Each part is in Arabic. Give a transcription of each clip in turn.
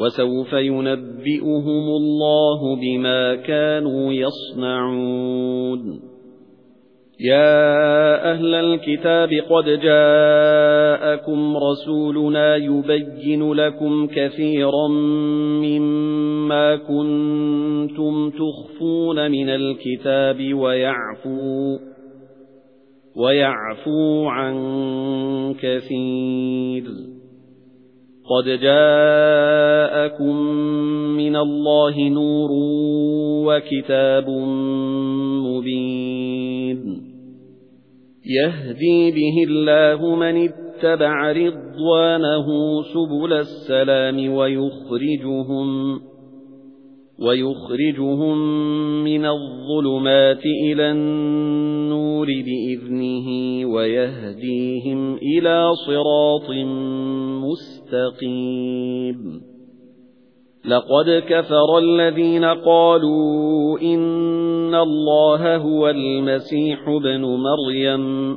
وَسَوْفَ يُنَبِّئُهُمُ اللَّهُ بِمَا كَانُوا يَصْنَعُونَ. يَا أَهْلَ الْكِتَابِ قَدْ جَاءَكُمْ رَسُولُنَا يُبَيِّنُ لَكُمْ كَثِيرًا مِّمَّا كُنتُمْ تُخْفُونَ مِنَ الْكِتَابِ وَيَعْفُو وَيَعْفُو عَن كَثِيرٍ. قَدْ جَاءَكُم مِّنَ اللَّهِ نُورٌ وَكِتَابٌ مُّبِينٌ. يَهْدِي بِهِ اللَّهُ مَنِ اتَّبَعَ رِضْوَانَهُ سُبُلَ السَّلَامِ وَيُخْرِجُهُمْ وَيُخْرِجُهُم مِّنَ الظُّلُمَاتِ إِلَى النُّورِ بِإِذْنِهِ وَيَهْدِيهِمْ إِلَى صِرَاطٍ مُّسْتَقِيمٍ. لَقَدْ كَفَرَ الَّذِينَ قَالُوا إِنَّ اللَّهَ هُوَ الْمَسِيحُ ابْنُ مَرْيَمَ.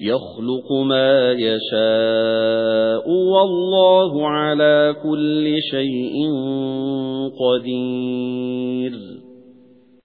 يَخْلُقُ مَا يَشَاءُ وَاللَّهُ عَلَى كُلِّ شَيْءٍ قَدِيرٌ.